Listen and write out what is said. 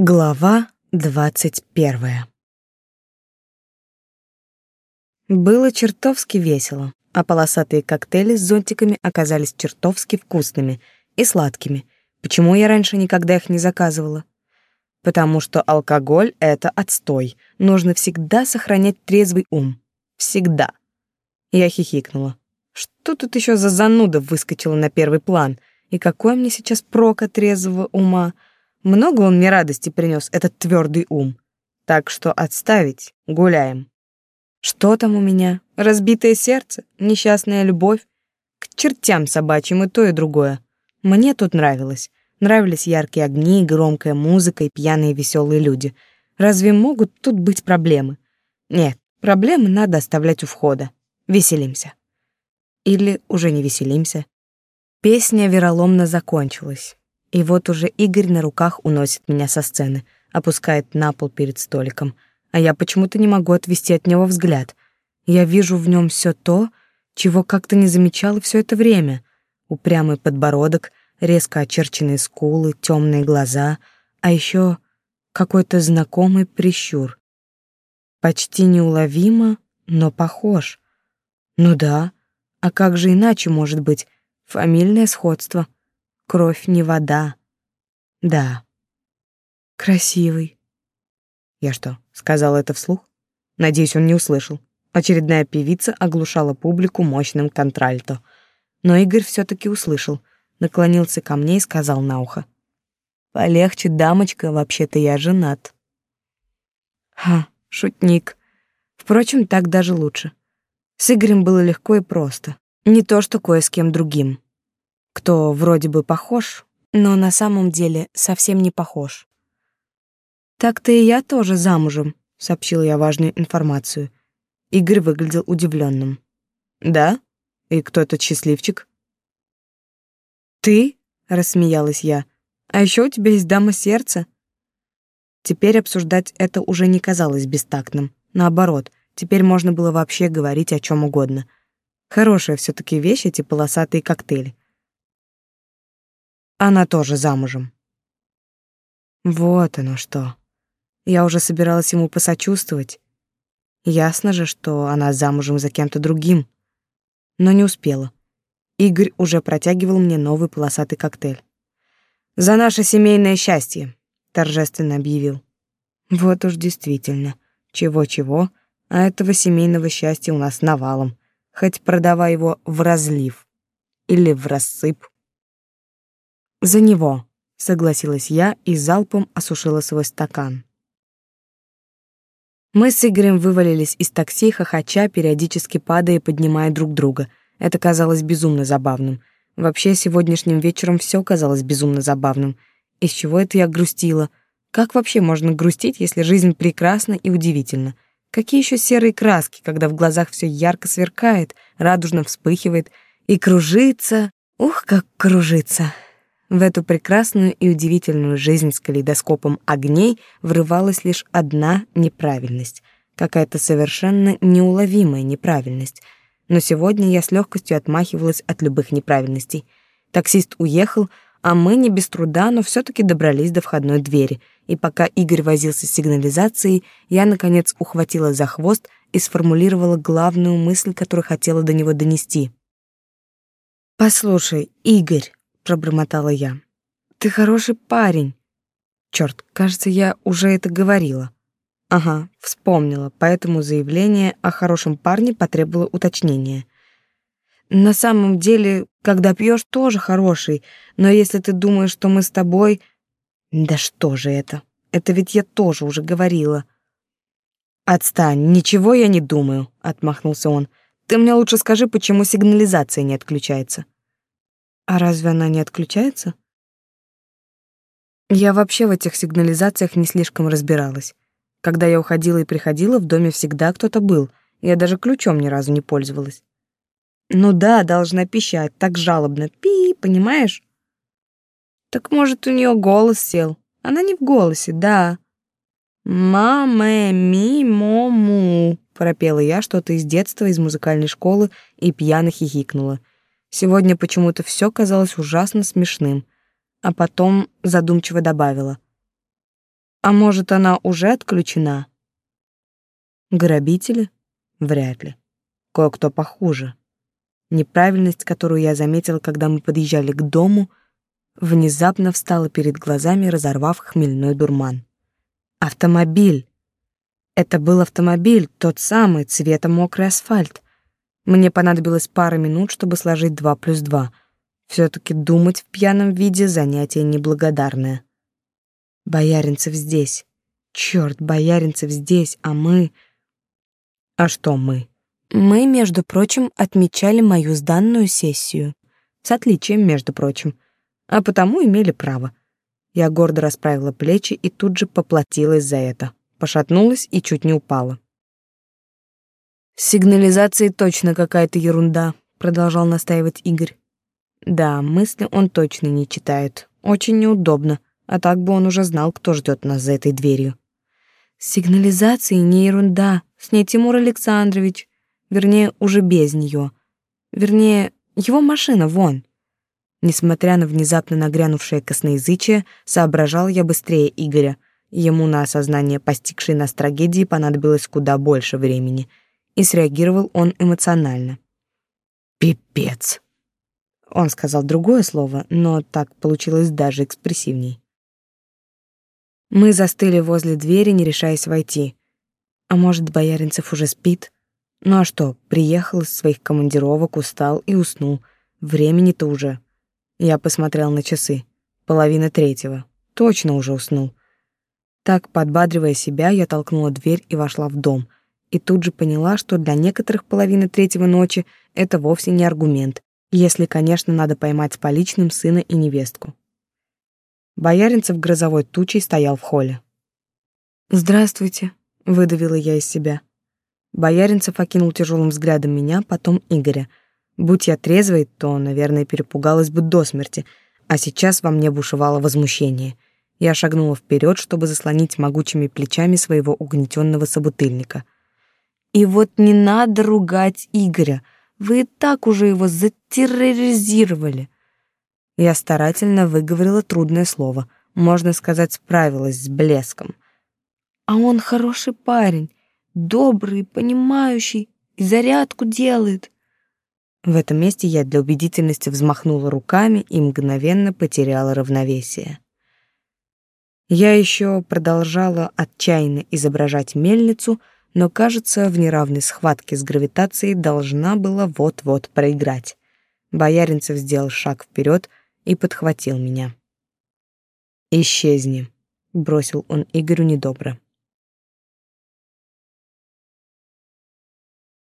Глава двадцать первая Было чертовски весело, а полосатые коктейли с зонтиками оказались чертовски вкусными и сладкими. Почему я раньше никогда их не заказывала? Потому что алкоголь — это отстой. Нужно всегда сохранять трезвый ум. Всегда. Я хихикнула. Что тут еще за зануда выскочила на первый план? И какой мне сейчас прок от трезвого ума? Много он мне радости принес, этот твердый ум. Так что отставить, гуляем. Что там у меня? Разбитое сердце? Несчастная любовь? К чертям собачьим и то, и другое. Мне тут нравилось. Нравились яркие огни, громкая музыка и пьяные веселые люди. Разве могут тут быть проблемы? Нет, проблемы надо оставлять у входа. Веселимся. Или уже не веселимся. Песня вероломно закончилась. И вот уже Игорь на руках уносит меня со сцены, опускает на пол перед столиком, а я почему-то не могу отвести от него взгляд. Я вижу в нем все то, чего как-то не замечала все это время. Упрямый подбородок, резко очерченные скулы, темные глаза, а еще какой-то знакомый прищур. Почти неуловимо, но похож. Ну да, а как же иначе может быть? Фамильное сходство — Кровь не вода. Да. Красивый. Я что, сказала это вслух? Надеюсь, он не услышал. Очередная певица оглушала публику мощным контральто. Но Игорь все таки услышал, наклонился ко мне и сказал на ухо. «Полегче, дамочка, вообще-то я женат». Ха, шутник. Впрочем, так даже лучше. С Игорем было легко и просто. Не то, что кое с кем другим кто вроде бы похож, но на самом деле совсем не похож. «Так-то и я тоже замужем», — сообщил я важную информацию. Игорь выглядел удивленным. «Да? И кто этот счастливчик?» «Ты?» — рассмеялась я. «А еще у тебя есть дама сердца?» Теперь обсуждать это уже не казалось бестактным. Наоборот, теперь можно было вообще говорить о чем угодно. Хорошая все таки вещь эти полосатые коктейли. Она тоже замужем. Вот оно что. Я уже собиралась ему посочувствовать. Ясно же, что она замужем за кем-то другим. Но не успела. Игорь уже протягивал мне новый полосатый коктейль. «За наше семейное счастье», — торжественно объявил. Вот уж действительно, чего-чего, а этого семейного счастья у нас навалом, хоть продавай его в разлив или в рассып. «За него», — согласилась я и залпом осушила свой стакан. Мы с Игорем вывалились из такси, хохоча, периодически падая и поднимая друг друга. Это казалось безумно забавным. Вообще, сегодняшним вечером все казалось безумно забавным. Из чего это я грустила? Как вообще можно грустить, если жизнь прекрасна и удивительна? Какие еще серые краски, когда в глазах все ярко сверкает, радужно вспыхивает и кружится? Ух, как кружится! В эту прекрасную и удивительную жизнь с калейдоскопом огней врывалась лишь одна неправильность, какая-то совершенно неуловимая неправильность. Но сегодня я с легкостью отмахивалась от любых неправильностей. Таксист уехал, а мы не без труда, но все таки добрались до входной двери. И пока Игорь возился с сигнализацией, я наконец ухватила за хвост и сформулировала главную мысль, которую хотела до него донести. Послушай, Игорь, пробормотала я. Ты хороший парень. Черт, кажется, я уже это говорила. Ага, вспомнила, поэтому заявление о хорошем парне потребовало уточнения. На самом деле, когда пьешь, тоже хороший, но если ты думаешь, что мы с тобой... Да что же это? Это ведь я тоже уже говорила. Отстань, ничего я не думаю, отмахнулся он. Ты мне лучше скажи, почему сигнализация не отключается. А разве она не отключается? Я вообще в этих сигнализациях не слишком разбиралась. Когда я уходила и приходила, в доме всегда кто-то был. Я даже ключом ни разу не пользовалась. Ну да, должна пищать, так жалобно. Пи, понимаешь? Так может, у нее голос сел. Она не в голосе, да. «Маме, ми, мому», — пропела я что-то из детства, из музыкальной школы и пьяно хихикнула. Сегодня почему-то все казалось ужасно смешным, а потом задумчиво добавила. А может, она уже отключена? Грабители? Вряд ли. Кое-кто похуже. Неправильность, которую я заметила, когда мы подъезжали к дому, внезапно встала перед глазами, разорвав хмельной дурман. Автомобиль. Это был автомобиль, тот самый, цвета мокрый асфальт. Мне понадобилось пара минут, чтобы сложить два плюс два. Все-таки думать в пьяном виде — занятие неблагодарное. Бояринцев здесь. Черт, Бояринцев здесь, а мы... А что мы? Мы, между прочим, отмечали мою сданную сессию. С отличием, между прочим. А потому имели право. Я гордо расправила плечи и тут же поплатилась за это. Пошатнулась и чуть не упала. Сигнализации точно какая-то ерунда, продолжал настаивать Игорь. Да, мысли он точно не читает. Очень неудобно, а так бы он уже знал, кто ждет нас за этой дверью. Сигнализации не ерунда, с ней Тимур Александрович, вернее, уже без нее. Вернее, его машина вон. Несмотря на внезапно нагрянувшее косноязычие, соображал я быстрее Игоря. Ему на осознание постигшей нас трагедии понадобилось куда больше времени — и среагировал он эмоционально. «Пипец!» Он сказал другое слово, но так получилось даже экспрессивней. Мы застыли возле двери, не решаясь войти. А может, Бояринцев уже спит? Ну а что, приехал из своих командировок, устал и уснул. Времени-то уже. Я посмотрел на часы. Половина третьего. Точно уже уснул. Так, подбадривая себя, я толкнула дверь и вошла в дом — и тут же поняла, что для некоторых половина третьего ночи это вовсе не аргумент, если, конечно, надо поймать с поличным сына и невестку. Бояринцев грозовой тучей стоял в холле. «Здравствуйте», — выдавила я из себя. Бояринцев окинул тяжелым взглядом меня, потом Игоря. Будь я трезвой, то, наверное, перепугалась бы до смерти, а сейчас во мне бушевало возмущение. Я шагнула вперед, чтобы заслонить могучими плечами своего угнетенного собутыльника — и вот не надо ругать Игоря. Вы и так уже его затерроризировали. Я старательно выговорила трудное слово. Можно сказать, справилась с блеском. А он хороший парень, добрый, понимающий, и зарядку делает. В этом месте я для убедительности взмахнула руками и мгновенно потеряла равновесие. Я еще продолжала отчаянно изображать мельницу — но, кажется, в неравной схватке с гравитацией должна была вот-вот проиграть. Бояринцев сделал шаг вперед и подхватил меня. «Исчезни», — бросил он Игорю недобро.